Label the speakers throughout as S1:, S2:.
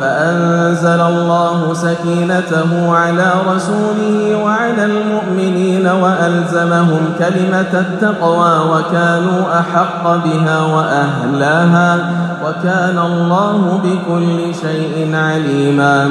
S1: فأنزل الله سكينته على رسوله وعلى المؤمنين وألزمهم كلمة التقوى وكانوا أحق بها وأهلاها وكان الله بكل شيء عليما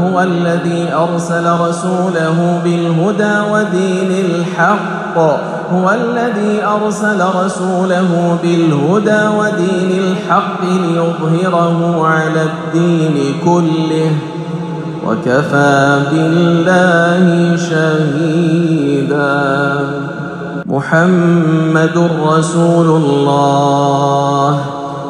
S1: هو الذي أرسل رسوله بالهدى ودين الحق هو الذي أرسل رسوله بالهدى ودين الحق ليظهره على الدين كله وكفى بالله شهيدا محمد رسول الله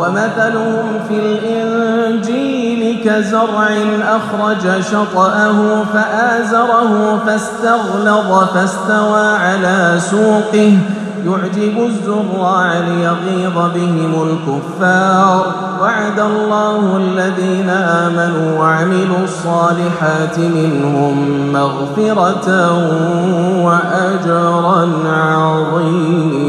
S1: ومثلهم في الإنجيل كزرع أخرج شطأه فآزره فاستغلظ فاستوى على سوقه يعجب الزرع ليغيظ بهم الكفار وعد الله الذين آمنوا وعملوا الصالحات منهم مغفرة وأجرا عظيما